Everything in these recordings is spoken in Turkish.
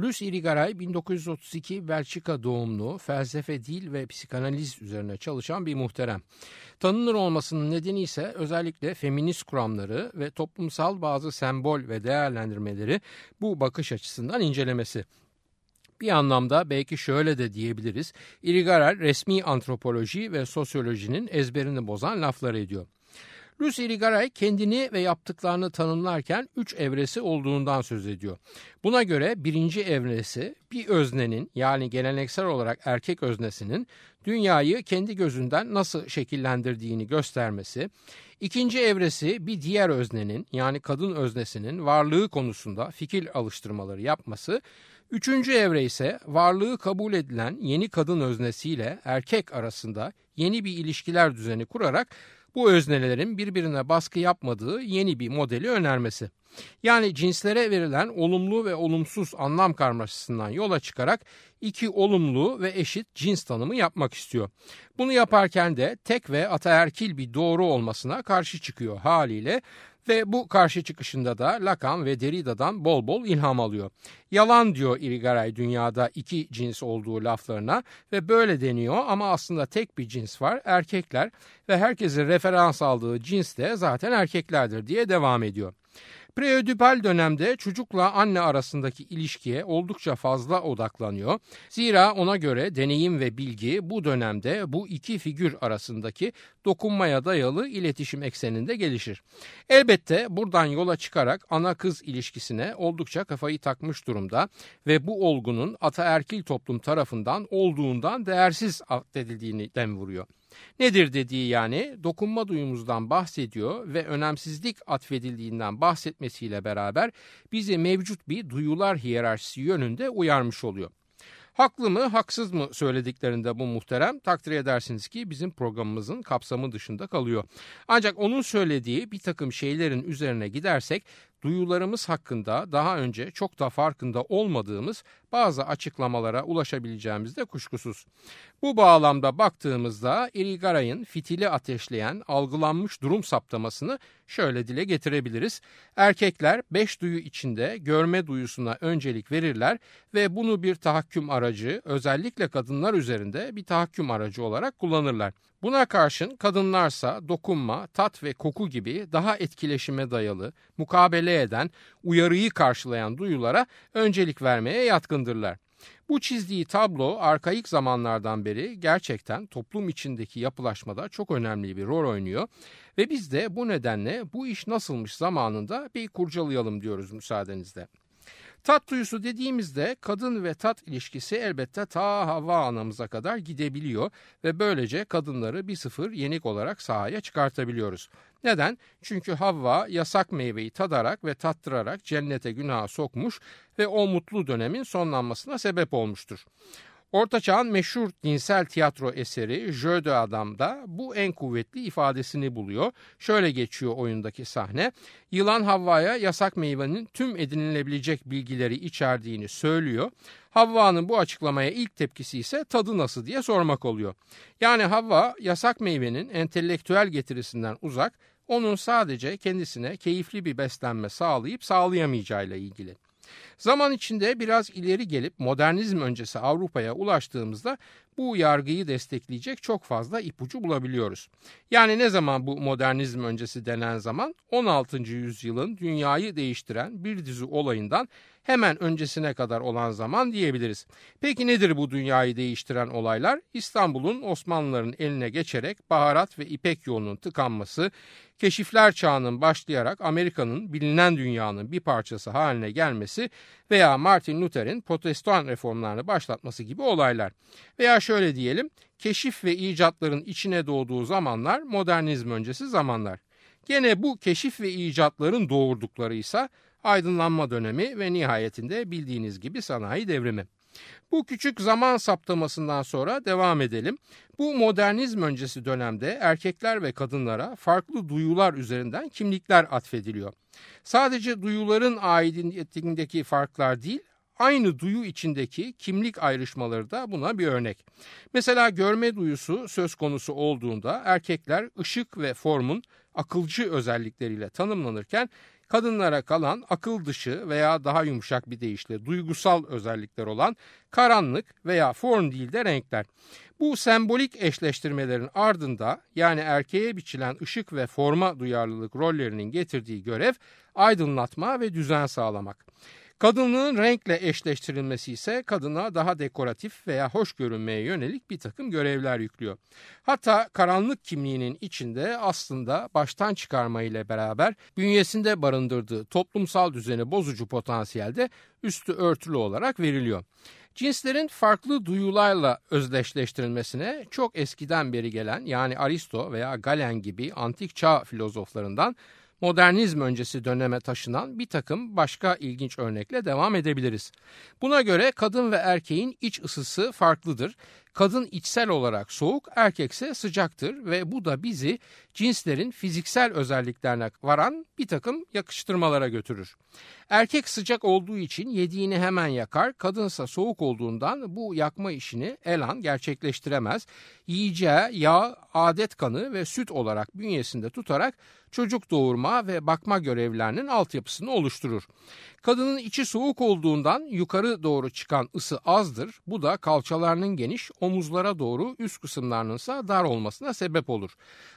Luce Irigaray 1932 Belçika doğumlu felsefe, dil ve psikanaliz üzerine çalışan bir muhterem. Tanınır olmasının nedeni ise özellikle feminist kuramları ve toplumsal bazı sembol ve değerlendirmeleri bu bakış açısından incelemesi. Bir anlamda belki şöyle de diyebiliriz. Irigaray resmi antropoloji ve sosyolojinin ezberini bozan laflar ediyor. Lucy Irigaray kendini ve yaptıklarını tanımlarken üç evresi olduğundan söz ediyor. Buna göre birinci evresi bir öznenin yani geleneksel olarak erkek öznesinin dünyayı kendi gözünden nasıl şekillendirdiğini göstermesi, ikinci evresi bir diğer öznenin yani kadın öznesinin varlığı konusunda fikir alıştırmaları yapması, Üçüncü evre ise varlığı kabul edilen yeni kadın öznesiyle erkek arasında yeni bir ilişkiler düzeni kurarak bu öznelerin birbirine baskı yapmadığı yeni bir modeli önermesi. Yani cinslere verilen olumlu ve olumsuz anlam karmaşasından yola çıkarak iki olumlu ve eşit cins tanımı yapmak istiyor. Bunu yaparken de tek ve ataerkil bir doğru olmasına karşı çıkıyor haliyle ve bu karşı çıkışında da Lacan ve Derrida'dan bol bol ilham alıyor. Yalan diyor Irigaray dünyada iki cins olduğu laflarına ve böyle deniyor ama aslında tek bir cins var erkekler ve herkesin referans aldığı cins de zaten erkeklerdir diye devam ediyor. Preödipal dönemde çocukla anne arasındaki ilişkiye oldukça fazla odaklanıyor. Zira ona göre deneyim ve bilgi bu dönemde bu iki figür arasındaki dokunmaya dayalı iletişim ekseninde gelişir. Elbette buradan yola çıkarak ana kız ilişkisine oldukça kafayı takmış durumda ve bu olgunun ataerkil toplum tarafından olduğundan değersiz addedildiğini dem vuruyor. Nedir dediği yani dokunma duyumuzdan bahsediyor ve önemsizlik atfedildiğinden bahsetmesiyle beraber bizi mevcut bir duyular hiyerarşisi yönünde uyarmış oluyor. Haklı mı haksız mı söylediklerinde bu muhterem takdir edersiniz ki bizim programımızın kapsamı dışında kalıyor. Ancak onun söylediği bir takım şeylerin üzerine gidersek duyularımız hakkında daha önce çok da farkında olmadığımız bazı açıklamalara ulaşabileceğimiz de kuşkusuz. Bu bağlamda baktığımızda Irigaray'ın fitili ateşleyen algılanmış durum saptamasını şöyle dile getirebiliriz. Erkekler beş duyu içinde görme duyusuna öncelik verirler ve bunu bir tahakküm aracı özellikle kadınlar üzerinde bir tahakküm aracı olarak kullanırlar. Buna karşın kadınlarsa dokunma, tat ve koku gibi daha etkileşime dayalı, mukabele eden, uyarıyı karşılayan duyulara öncelik vermeye yatkındırlar. Bu çizdiği tablo arkaik zamanlardan beri gerçekten toplum içindeki yapılaşmada çok önemli bir rol oynuyor ve biz de bu nedenle bu iş nasılmış zamanında bir kurcalayalım diyoruz müsaadenizle. Tat duyusu dediğimizde kadın ve tat ilişkisi elbette ta Havva anamıza kadar gidebiliyor ve böylece kadınları bir sıfır yenik olarak sahaya çıkartabiliyoruz. Neden? Çünkü Havva yasak meyveyi tadarak ve tattırarak cennete günaha sokmuş ve o mutlu dönemin sonlanmasına sebep olmuştur. Orta Çağ'ın meşhur dinsel tiyatro eseri Jeu de Adam'da bu en kuvvetli ifadesini buluyor. Şöyle geçiyor oyundaki sahne. Yılan Havva'ya yasak meyvenin tüm edinilebilecek bilgileri içerdiğini söylüyor. Havva'nın bu açıklamaya ilk tepkisi ise tadı nasıl diye sormak oluyor. Yani Havva yasak meyvenin entelektüel getirisinden uzak, onun sadece kendisine keyifli bir beslenme sağlayıp sağlayamayacağıyla ilgili. Zaman içinde biraz ileri gelip modernizm öncesi Avrupa'ya ulaştığımızda bu yargıyı destekleyecek çok fazla ipucu bulabiliyoruz. Yani ne zaman bu modernizm öncesi denen zaman 16. yüzyılın dünyayı değiştiren bir dizi olayından hemen öncesine kadar olan zaman diyebiliriz. Peki nedir bu dünyayı değiştiren olaylar? İstanbul'un Osmanlıların eline geçerek baharat ve ipek yolunun tıkanması, keşifler çağının başlayarak Amerika'nın bilinen dünyanın bir parçası haline gelmesi veya Martin Luther'in protestan reformlarını başlatması gibi olaylar. Veya şöyle diyelim, keşif ve icatların içine doğduğu zamanlar modernizm öncesi zamanlar. Gene bu keşif ve icatların doğurdukları ise aydınlanma dönemi ve nihayetinde bildiğiniz gibi sanayi devrimi. Bu küçük zaman saptamasından sonra devam edelim. Bu modernizm öncesi dönemde erkekler ve kadınlara farklı duyular üzerinden kimlikler atfediliyor. Sadece duyuların aidiyetindeki farklar değil, aynı duyu içindeki kimlik ayrışmaları da buna bir örnek. Mesela görme duyusu söz konusu olduğunda erkekler ışık ve formun akılcı özellikleriyle tanımlanırken kadınlara kalan akıl dışı veya daha yumuşak bir deyişle duygusal özellikler olan karanlık veya form değil de renkler. Bu sembolik eşleştirmelerin ardında yani erkeğe biçilen ışık ve forma duyarlılık rollerinin getirdiği görev aydınlatma ve düzen sağlamak. Kadınlığın renkle eşleştirilmesi ise kadına daha dekoratif veya hoş görünmeye yönelik bir takım görevler yüklüyor. Hatta karanlık kimliğinin içinde aslında baştan çıkarma ile beraber bünyesinde barındırdığı toplumsal düzeni bozucu potansiyelde üstü örtülü olarak veriliyor. Cinslerin farklı duyularla özdeşleştirilmesine çok eskiden beri gelen yani Aristo veya Galen gibi antik çağ filozoflarından modernizm öncesi döneme taşınan bir takım başka ilginç örnekle devam edebiliriz. Buna göre kadın ve erkeğin iç ısısı farklıdır. Kadın içsel olarak soğuk, erkekse sıcaktır ve bu da bizi cinslerin fiziksel özelliklerine varan bir takım yakıştırmalara götürür. Erkek sıcak olduğu için yediğini hemen yakar, kadınsa soğuk olduğundan bu yakma işini elan gerçekleştiremez. Yiyeceği yağ, adet kanı ve süt olarak bünyesinde tutarak çocuk doğurma ve bakma görevlerinin altyapısını oluşturur. Kadının içi soğuk olduğundan yukarı doğru çıkan ısı azdır. Bu da kalçalarının geniş, omuzlara doğru üst kısımlarının ise dar olmasına sebep olur.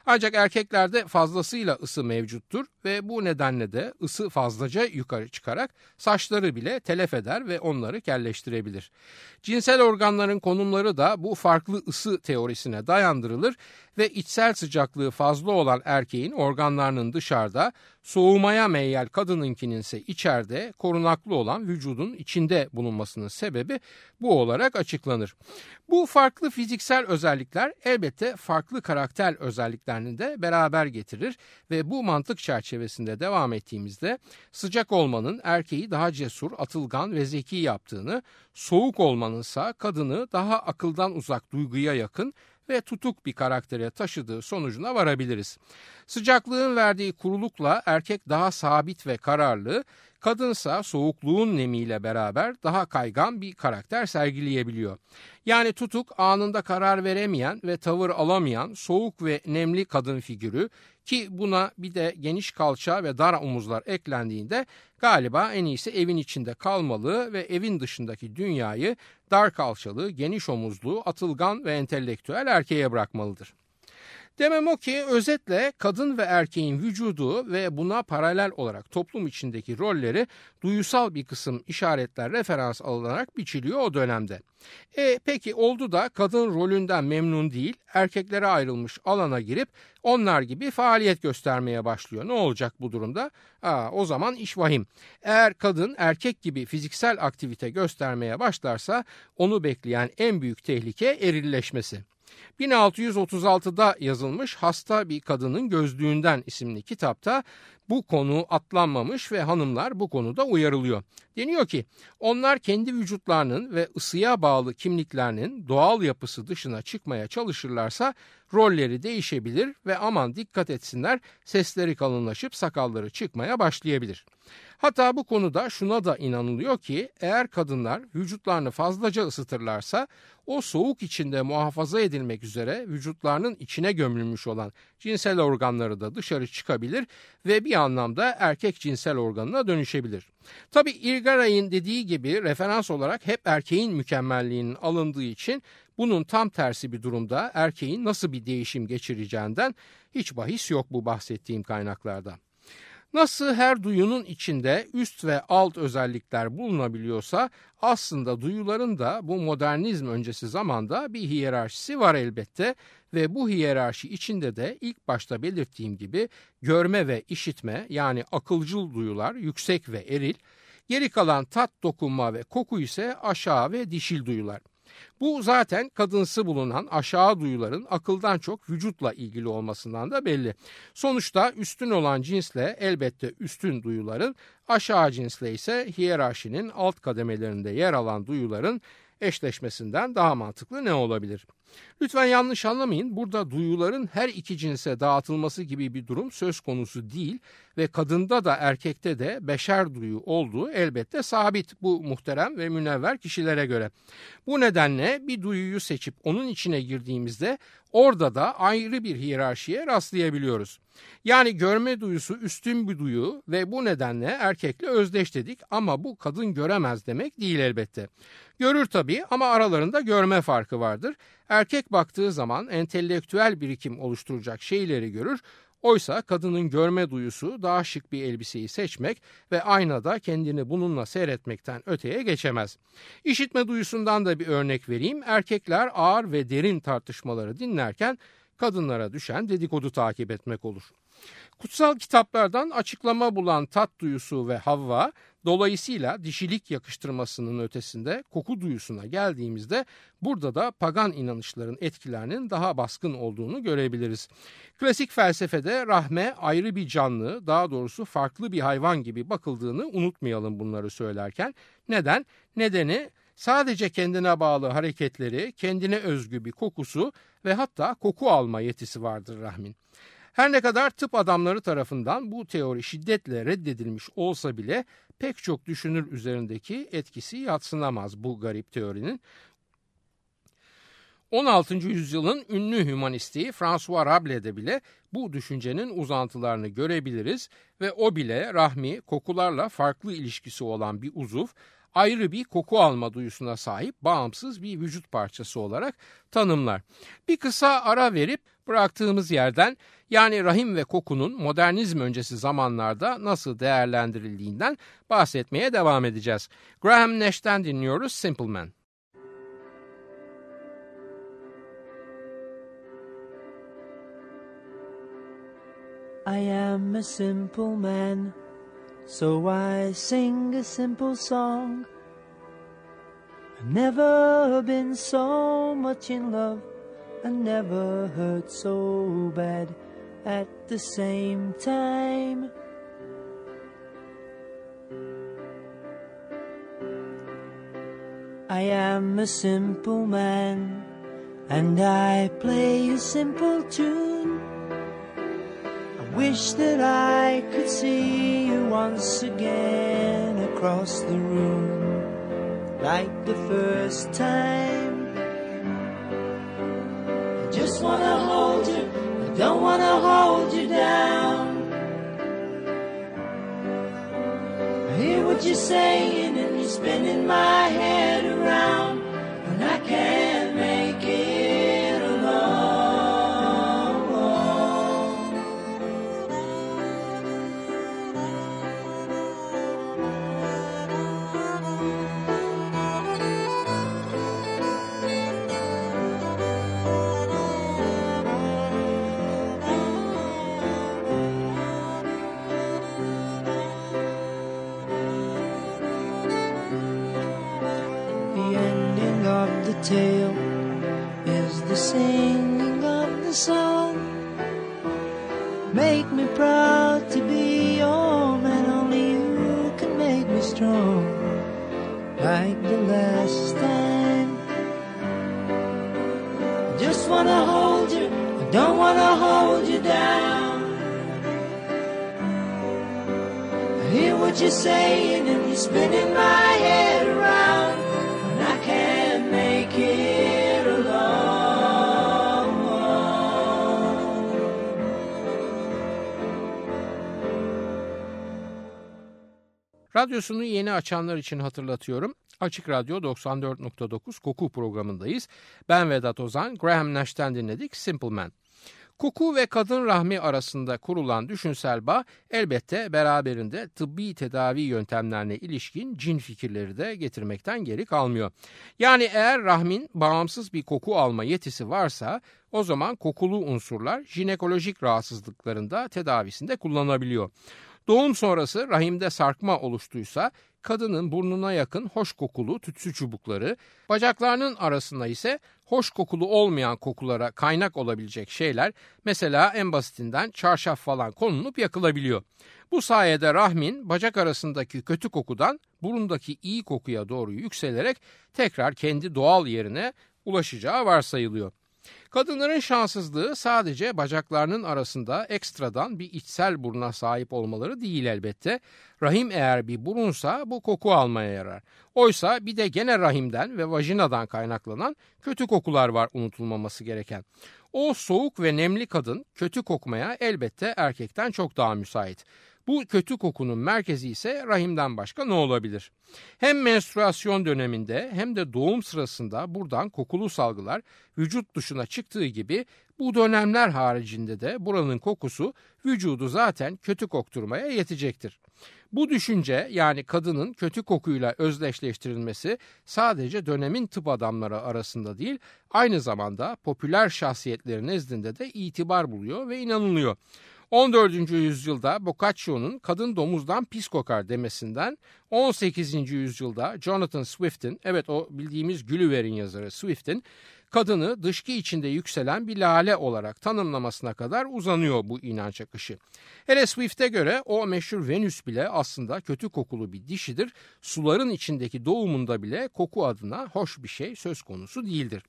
Ancak erkeklerde fazlasıyla ısı mevcuttur ve bu nedenle de ısı fazlaca yukarı çıkarak saçları bile telef eder ve onları kelleştirebilir. Cinsel organların konumları da bu farklı ısı teorisine dayandırılır ve içsel sıcaklığı fazla olan erkeğin organlarının dışarıda, soğumaya meyyal kadınınkinin ise içeride korunaklı olan vücudun içinde bulunmasının sebebi bu olarak açıklanır. Bu farklı fiziksel özellikler elbette farklı karakter özelliklerini de beraber getirir ve bu mantık çerçevesinde devam ettiğimizde sıcak olmanın erkeği daha cesur, atılgan ve zeki yaptığını, soğuk olmanınsa kadını daha akıldan uzak duyguya yakın ve tutuk bir karaktere taşıdığı sonucuna varabiliriz. Sıcaklığın verdiği kurulukla erkek daha sabit ve kararlı, kadınsa soğukluğun nemiyle beraber daha kaygan bir karakter sergileyebiliyor. Yani tutuk anında karar veremeyen ve tavır alamayan soğuk ve nemli kadın figürü ki buna bir de geniş kalça ve dar omuzlar eklendiğinde galiba en iyisi evin içinde kalmalı ve evin dışındaki dünyayı dar kalçalı, geniş omuzlu, atılgan ve entelektüel erkeğe bırakmalıdır. Demem o ki özetle kadın ve erkeğin vücudu ve buna paralel olarak toplum içindeki rolleri duyusal bir kısım işaretler referans alınarak biçiliyor o dönemde. E peki oldu da kadın rolünden memnun değil, erkeklere ayrılmış alana girip onlar gibi faaliyet göstermeye başlıyor. Ne olacak bu durumda? Aa, o zaman iş vahim. Eğer kadın erkek gibi fiziksel aktivite göstermeye başlarsa onu bekleyen en büyük tehlike erilleşmesi. 1636'da yazılmış Hasta Bir Kadının Gözlüğünden isimli kitapta bu konu atlanmamış ve hanımlar bu konuda uyarılıyor. Deniyor ki onlar kendi vücutlarının ve ısıya bağlı kimliklerinin doğal yapısı dışına çıkmaya çalışırlarsa rolleri değişebilir ve aman dikkat etsinler sesleri kalınlaşıp sakalları çıkmaya başlayabilir. Hatta bu konuda şuna da inanılıyor ki eğer kadınlar vücutlarını fazlaca ısıtırlarsa o soğuk içinde muhafaza edilmek üzere vücutlarının içine gömülmüş olan cinsel organları da dışarı çıkabilir ve bir anlamda erkek cinsel organına dönüşebilir. Tabi Irgaray'ın dediği gibi referans olarak hep erkeğin mükemmelliğinin alındığı için bunun tam tersi bir durumda erkeğin nasıl bir değişim geçireceğinden hiç bahis yok bu bahsettiğim kaynaklarda. Nasıl her duyunun içinde üst ve alt özellikler bulunabiliyorsa aslında duyuların da bu modernizm öncesi zamanda bir hiyerarşisi var elbette ve bu hiyerarşi içinde de ilk başta belirttiğim gibi görme ve işitme yani akılcıl duyular yüksek ve eril, geri kalan tat, dokunma ve koku ise aşağı ve dişil duyular. Bu zaten kadınsı bulunan aşağı duyuların akıldan çok vücutla ilgili olmasından da belli. Sonuçta üstün olan cinsle elbette üstün duyuların, aşağı cinsle ise hiyerarşinin alt kademelerinde yer alan duyuların eşleşmesinden daha mantıklı ne olabilir? Lütfen yanlış anlamayın. Burada duyuların her iki cinse dağıtılması gibi bir durum söz konusu değil ve kadında da erkekte de beşer duyu olduğu elbette sabit bu muhterem ve münevver kişilere göre. Bu nedenle bir duyuyu seçip onun içine girdiğimizde orada da ayrı bir hiyerarşiye rastlayabiliyoruz. Yani görme duyusu üstün bir duyu ve bu nedenle erkekle özdeş dedik ama bu kadın göremez demek değil elbette. Görür tabii ama aralarında görme farkı vardır. Erkek baktığı zaman entelektüel birikim oluşturacak şeyleri görür. Oysa kadının görme duyusu daha şık bir elbiseyi seçmek ve aynada kendini bununla seyretmekten öteye geçemez. İşitme duyusundan da bir örnek vereyim. Erkekler ağır ve derin tartışmaları dinlerken kadınlara düşen dedikodu takip etmek olur. Kutsal kitaplardan açıklama bulan tat duyusu ve Havva dolayısıyla dişilik yakıştırmasının ötesinde koku duyusuna geldiğimizde burada da pagan inanışların etkilerinin daha baskın olduğunu görebiliriz. Klasik felsefede rahme ayrı bir canlı daha doğrusu farklı bir hayvan gibi bakıldığını unutmayalım bunları söylerken. Neden? Nedeni sadece kendine bağlı hareketleri, kendine özgü bir kokusu ve hatta koku alma yetisi vardır rahmin. Her ne kadar tıp adamları tarafından bu teori şiddetle reddedilmiş olsa bile pek çok düşünür üzerindeki etkisi yatsınamaz bu garip teorinin. 16. yüzyılın ünlü hümanisti François Rabelaise'de bile bu düşüncenin uzantılarını görebiliriz ve o bile rahmi kokularla farklı ilişkisi olan bir uzuv ayrı bir koku alma duyusuna sahip bağımsız bir vücut parçası olarak tanımlar. Bir kısa ara verip bıraktığımız yerden yani rahim ve kokunun modernizm öncesi zamanlarda nasıl değerlendirildiğinden bahsetmeye devam edeceğiz. Graham Nash'ten dinliyoruz Simple Man. I am a simple man, so I sing a simple song. I've never been so much in love, I never hurt so bad. at the same time. I am a simple man and I play a simple tune. I wish that I could see you once again across the room like the first time. Just wanna hold you I don't wanna hold you down. I hear what you're saying and you're spinning my head around, Radyosunu yeni açanlar için hatırlatıyorum. Açık Radyo 94.9 Koku programındayız. Ben Vedat Ozan, Graham Nash'ten dinledik Simple Man. Koku ve kadın rahmi arasında kurulan düşünsel bağ elbette beraberinde tıbbi tedavi yöntemlerine ilişkin cin fikirleri de getirmekten geri kalmıyor. Yani eğer rahmin bağımsız bir koku alma yetisi varsa o zaman kokulu unsurlar jinekolojik rahatsızlıklarında tedavisinde kullanılabiliyor. Doğum sonrası rahimde sarkma oluştuysa kadının burnuna yakın hoş kokulu tütsü çubukları, bacaklarının arasında ise hoş kokulu olmayan kokulara kaynak olabilecek şeyler mesela en basitinden çarşaf falan konulup yakılabiliyor. Bu sayede rahmin bacak arasındaki kötü kokudan burundaki iyi kokuya doğru yükselerek tekrar kendi doğal yerine ulaşacağı varsayılıyor. Kadınların şanssızlığı sadece bacaklarının arasında ekstradan bir içsel buruna sahip olmaları değil elbette. Rahim eğer bir burunsa bu koku almaya yarar. Oysa bir de gene rahimden ve vajinadan kaynaklanan kötü kokular var unutulmaması gereken. O soğuk ve nemli kadın kötü kokmaya elbette erkekten çok daha müsait. Bu kötü kokunun merkezi ise rahimden başka ne olabilir? Hem menstruasyon döneminde hem de doğum sırasında buradan kokulu salgılar vücut dışına çıktığı gibi bu dönemler haricinde de buranın kokusu vücudu zaten kötü kokturmaya yetecektir. Bu düşünce yani kadının kötü kokuyla özdeşleştirilmesi sadece dönemin tıp adamları arasında değil aynı zamanda popüler şahsiyetlerin nezdinde de itibar buluyor ve inanılıyor. 14. yüzyılda Boccaccio'nun kadın domuzdan pis kokar demesinden 18. yüzyılda Jonathan Swift'in evet o bildiğimiz Gülüver'in yazarı Swift'in kadını dışkı içinde yükselen bir lale olarak tanımlamasına kadar uzanıyor bu inanç akışı. Hele Swift'e göre o meşhur Venüs bile aslında kötü kokulu bir dişidir. Suların içindeki doğumunda bile koku adına hoş bir şey söz konusu değildir.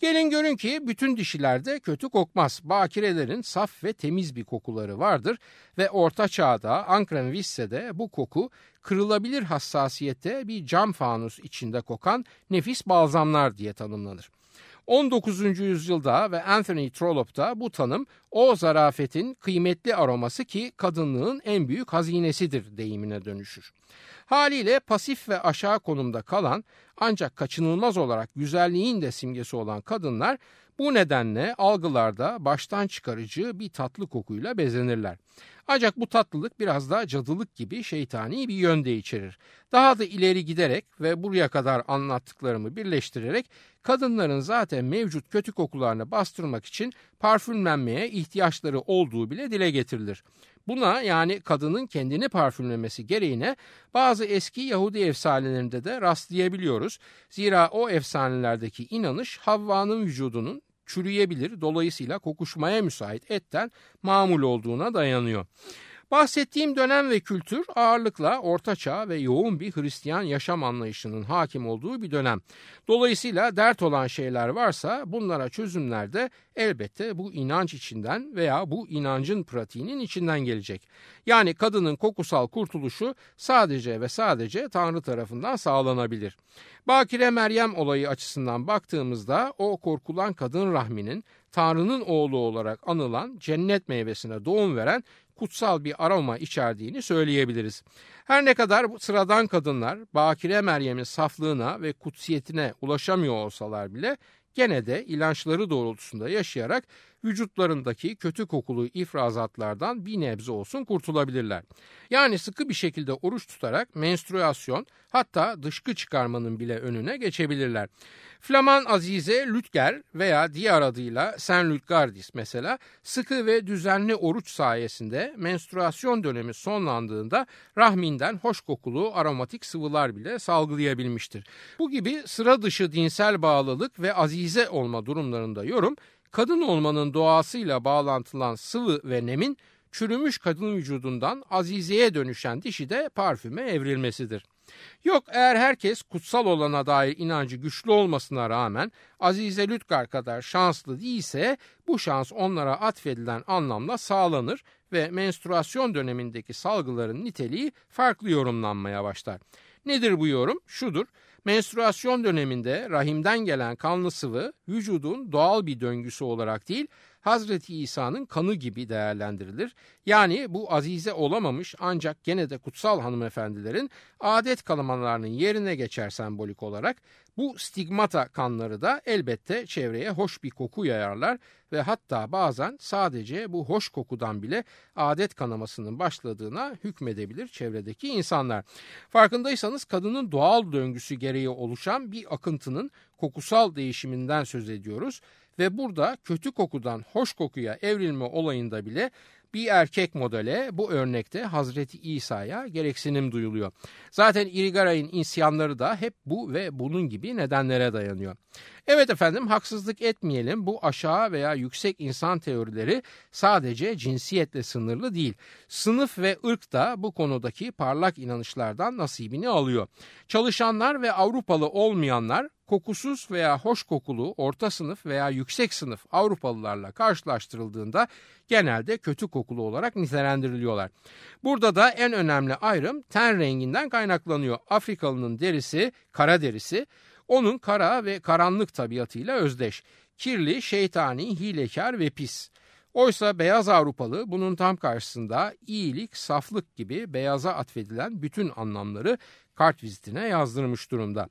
Gelin görün ki bütün dişilerde kötü kokmaz. Bakirelerin saf ve temiz bir kokuları vardır ve orta çağda Ankara Visse'de bu koku kırılabilir hassasiyette bir cam fanus içinde kokan nefis balzamlar diye tanımlanır. 19. yüzyılda ve Anthony Trollope'da bu tanım o zarafetin kıymetli aroması ki kadınlığın en büyük hazinesidir deyimine dönüşür. Haliyle pasif ve aşağı konumda kalan ancak kaçınılmaz olarak güzelliğin de simgesi olan kadınlar bu nedenle algılarda baştan çıkarıcı bir tatlı kokuyla bezenirler. Ancak bu tatlılık biraz da cadılık gibi şeytani bir yönde içerir. Daha da ileri giderek ve buraya kadar anlattıklarımı birleştirerek kadınların zaten mevcut kötü kokularını bastırmak için parfümlenmeye ihtiyaçları olduğu bile dile getirilir. Buna yani kadının kendini parfümlemesi gereğine bazı eski Yahudi efsanelerinde de rastlayabiliyoruz. Zira o efsanelerdeki inanış Havva'nın vücudunun çürüyebilir dolayısıyla kokuşmaya müsait etten mamul olduğuna dayanıyor. Bahsettiğim dönem ve kültür ağırlıkla ortaçağ ve yoğun bir Hristiyan yaşam anlayışının hakim olduğu bir dönem. Dolayısıyla dert olan şeyler varsa bunlara çözümler de elbette bu inanç içinden veya bu inancın pratiğinin içinden gelecek. Yani kadının kokusal kurtuluşu sadece ve sadece Tanrı tarafından sağlanabilir. Bakire Meryem olayı açısından baktığımızda o korkulan kadın rahminin Tanrı'nın oğlu olarak anılan cennet meyvesine doğum veren kutsal bir aroma içerdiğini söyleyebiliriz. Her ne kadar sıradan kadınlar Bakire Meryem'in saflığına ve kutsiyetine ulaşamıyor olsalar bile gene de inançları doğrultusunda yaşayarak vücutlarındaki kötü kokulu ifrazatlardan bir nebze olsun kurtulabilirler. Yani sıkı bir şekilde oruç tutarak menstruasyon hatta dışkı çıkarmanın bile önüne geçebilirler. Flaman Azize Lütger veya diğer adıyla Saint Lutgardis mesela sıkı ve düzenli oruç sayesinde menstruasyon dönemi sonlandığında rahminden hoş kokulu aromatik sıvılar bile salgılayabilmiştir. Bu gibi sıra dışı dinsel bağlılık ve azize olma durumlarında yorum kadın olmanın doğasıyla bağlantılan sıvı ve nemin çürümüş kadın vücudundan azizeye dönüşen dişi de parfüme evrilmesidir. Yok eğer herkes kutsal olana dair inancı güçlü olmasına rağmen Azize Lütgar kadar şanslı değilse bu şans onlara atfedilen anlamla sağlanır ve menstruasyon dönemindeki salgıların niteliği farklı yorumlanmaya başlar. Nedir bu yorum? Şudur. Menstruasyon döneminde rahimden gelen kanlı sıvı vücudun doğal bir döngüsü olarak değil Hazreti İsa'nın kanı gibi değerlendirilir. Yani bu azize olamamış ancak gene de kutsal hanımefendilerin adet kalamalarının yerine geçer sembolik olarak bu stigmata kanları da elbette çevreye hoş bir koku yayarlar ve hatta bazen sadece bu hoş kokudan bile adet kanamasının başladığına hükmedebilir çevredeki insanlar. Farkındaysanız kadının doğal döngüsü gereği oluşan bir akıntının kokusal değişiminden söz ediyoruz ve burada kötü kokudan hoş kokuya evrilme olayında bile Bir erkek modele bu örnekte Hazreti İsa'ya gereksinim duyuluyor. Zaten Irigaray'ın isyanları da hep bu ve bunun gibi nedenlere dayanıyor. Evet efendim haksızlık etmeyelim bu aşağı veya yüksek insan teorileri sadece cinsiyetle sınırlı değil. Sınıf ve ırk da bu konudaki parlak inanışlardan nasibini alıyor. Çalışanlar ve Avrupalı olmayanlar kokusuz veya hoş kokulu orta sınıf veya yüksek sınıf Avrupalılarla karşılaştırıldığında genelde kötü kokulu olarak nitelendiriliyorlar. Burada da en önemli ayrım ten renginden kaynaklanıyor. Afrikalının derisi kara derisi onun kara ve karanlık tabiatıyla özdeş. Kirli, şeytani, hilekar ve pis. Oysa beyaz Avrupalı bunun tam karşısında iyilik, saflık gibi beyaza atfedilen bütün anlamları kart vizitine yazdırmış durumda.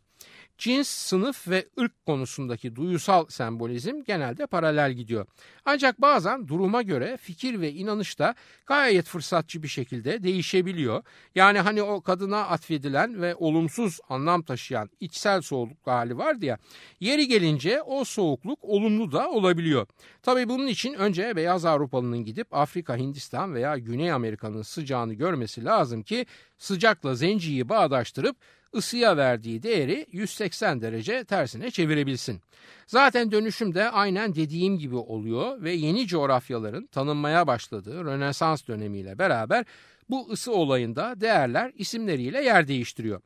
Cins, sınıf ve ırk konusundaki duyusal sembolizm genelde paralel gidiyor. Ancak bazen duruma göre fikir ve inanış da gayet fırsatçı bir şekilde değişebiliyor. Yani hani o kadına atfedilen ve olumsuz anlam taşıyan içsel soğukluk hali vardı ya, yeri gelince o soğukluk olumlu da olabiliyor. Tabii bunun için önce beyaz Avrupalının gidip Afrika, Hindistan veya Güney Amerika'nın sıcağını görmesi lazım ki sıcakla zenciyi bağdaştırıp ısıya verdiği değeri 180 derece tersine çevirebilsin. Zaten dönüşüm de aynen dediğim gibi oluyor ve yeni coğrafyaların tanınmaya başladığı Rönesans dönemiyle beraber bu ısı olayında değerler isimleriyle yer değiştiriyor.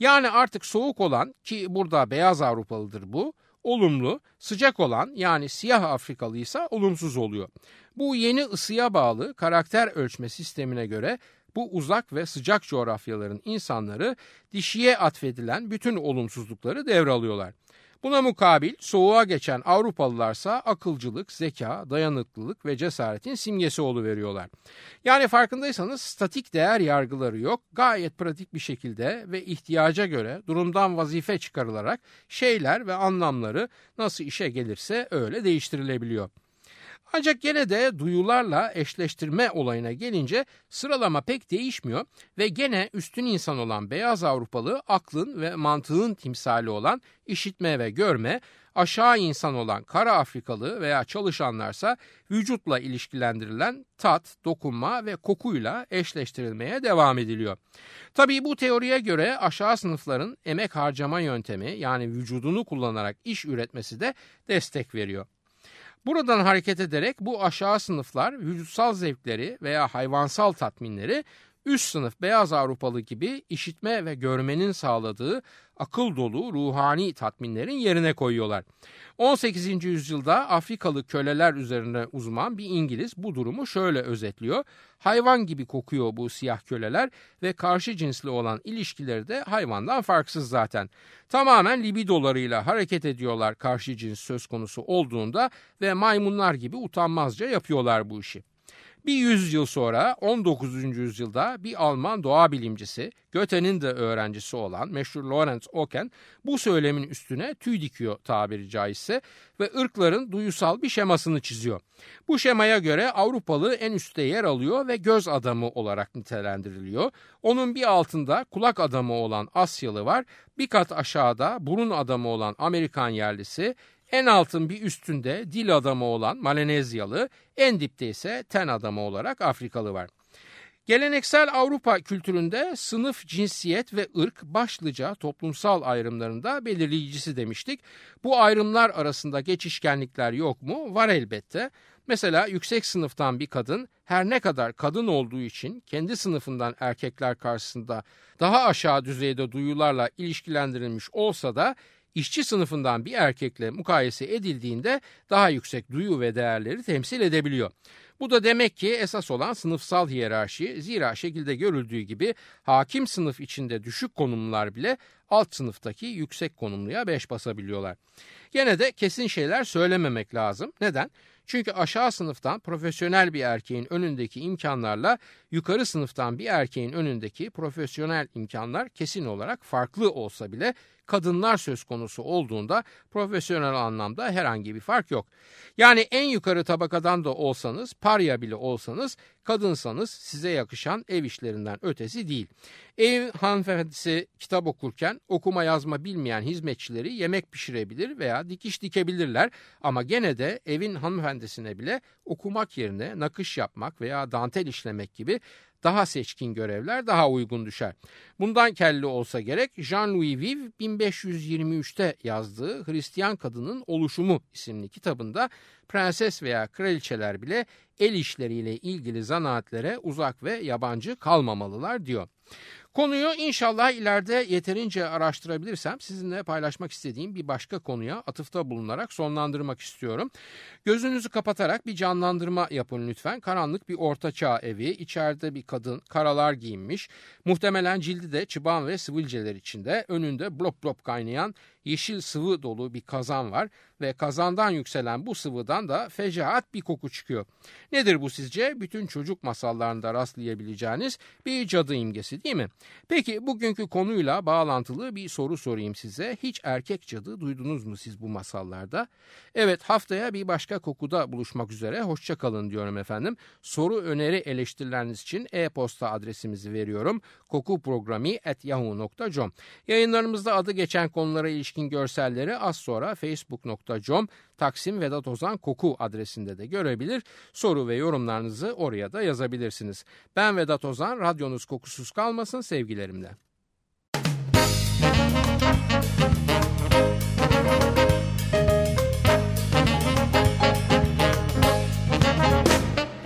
Yani artık soğuk olan ki burada beyaz Avrupalıdır bu, olumlu, sıcak olan yani siyah Afrikalı ise olumsuz oluyor. Bu yeni ısıya bağlı karakter ölçme sistemine göre bu uzak ve sıcak coğrafyaların insanları dişiye atfedilen bütün olumsuzlukları devralıyorlar. Buna mukabil soğuğa geçen Avrupalılarsa akılcılık, zeka, dayanıklılık ve cesaretin simgesi veriyorlar. Yani farkındaysanız statik değer yargıları yok. Gayet pratik bir şekilde ve ihtiyaca göre durumdan vazife çıkarılarak şeyler ve anlamları nasıl işe gelirse öyle değiştirilebiliyor. Ancak gene de duyularla eşleştirme olayına gelince sıralama pek değişmiyor ve gene üstün insan olan beyaz Avrupalı aklın ve mantığın timsali olan işitme ve görme, aşağı insan olan kara Afrikalı veya çalışanlarsa vücutla ilişkilendirilen tat, dokunma ve kokuyla eşleştirilmeye devam ediliyor. Tabii bu teoriye göre aşağı sınıfların emek harcama yöntemi yani vücudunu kullanarak iş üretmesi de destek veriyor. Buradan hareket ederek bu aşağı sınıflar vücutsal zevkleri veya hayvansal tatminleri üst sınıf beyaz Avrupalı gibi işitme ve görmenin sağladığı akıl dolu ruhani tatminlerin yerine koyuyorlar. 18. yüzyılda Afrikalı köleler üzerine uzman bir İngiliz bu durumu şöyle özetliyor. Hayvan gibi kokuyor bu siyah köleler ve karşı cinsli olan ilişkileri de hayvandan farksız zaten. Tamamen libidolarıyla hareket ediyorlar karşı cins söz konusu olduğunda ve maymunlar gibi utanmazca yapıyorlar bu işi. Bir yüzyıl sonra 19. yüzyılda bir Alman doğa bilimcisi, Goethe'nin de öğrencisi olan meşhur Lorenz Oken bu söylemin üstüne tüy dikiyor tabiri caizse ve ırkların duyusal bir şemasını çiziyor. Bu şemaya göre Avrupalı en üstte yer alıyor ve göz adamı olarak nitelendiriliyor. Onun bir altında kulak adamı olan Asyalı var, bir kat aşağıda burun adamı olan Amerikan yerlisi, en altın bir üstünde dil adamı olan Malenezyalı, en dipte ise ten adamı olarak Afrikalı var. Geleneksel Avrupa kültüründe sınıf, cinsiyet ve ırk başlıca toplumsal ayrımlarında belirleyicisi demiştik. Bu ayrımlar arasında geçişkenlikler yok mu? Var elbette. Mesela yüksek sınıftan bir kadın her ne kadar kadın olduğu için kendi sınıfından erkekler karşısında daha aşağı düzeyde duyularla ilişkilendirilmiş olsa da işçi sınıfından bir erkekle mukayese edildiğinde daha yüksek duyu ve değerleri temsil edebiliyor. Bu da demek ki esas olan sınıfsal hiyerarşi zira şekilde görüldüğü gibi hakim sınıf içinde düşük konumlular bile alt sınıftaki yüksek konumluya beş basabiliyorlar. Gene de kesin şeyler söylememek lazım. Neden? Çünkü aşağı sınıftan profesyonel bir erkeğin önündeki imkanlarla yukarı sınıftan bir erkeğin önündeki profesyonel imkanlar kesin olarak farklı olsa bile kadınlar söz konusu olduğunda profesyonel anlamda herhangi bir fark yok. Yani en yukarı tabakadan da olsanız, parya bile olsanız, kadınsanız size yakışan ev işlerinden ötesi değil. Ev hanımefendisi kitap okurken okuma yazma bilmeyen hizmetçileri yemek pişirebilir veya dikiş dikebilirler ama gene de evin hanımefendisine bile okumak yerine nakış yapmak veya dantel işlemek gibi daha seçkin görevler daha uygun düşer. Bundan kelli olsa gerek Jean-Louis Vive 1523'te yazdığı Hristiyan Kadının Oluşumu isimli kitabında prenses veya kraliçeler bile el işleriyle ilgili zanaatlere uzak ve yabancı kalmamalılar diyor. Konuyu inşallah ileride yeterince araştırabilirsem sizinle paylaşmak istediğim bir başka konuya atıfta bulunarak sonlandırmak istiyorum. Gözünüzü kapatarak bir canlandırma yapın lütfen. Karanlık bir ortaçağ evi, içeride bir kadın karalar giyinmiş. Muhtemelen cildi de çıban ve sivilceler içinde. Önünde blop blop kaynayan yeşil sıvı dolu bir kazan var ve kazandan yükselen bu sıvıdan da fecaat bir koku çıkıyor. Nedir bu sizce? Bütün çocuk masallarında rastlayabileceğiniz bir cadı imgesi değil mi? Peki bugünkü konuyla bağlantılı bir soru sorayım size. Hiç erkek cadı duydunuz mu siz bu masallarda? Evet haftaya bir başka kokuda buluşmak üzere. Hoşçakalın diyorum efendim. Soru, öneri, eleştirileriniz için e-posta adresimizi veriyorum. kokuprogrami.yahoo.com Yayınlarımızda adı geçen konulara ilişkin görselleri az sonra facebook.com Taksim Vedat Ozan Koku adresinde de görebilir. Soru ve yorumlarınızı oraya da yazabilirsiniz. Ben Vedat Ozan, radyonuz kokusuz kalmasın sevgilerimle.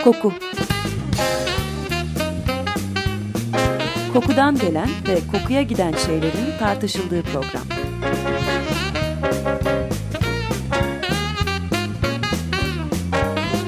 Koku Kokudan gelen ve kokuya giden şeylerin tartışıldığı program.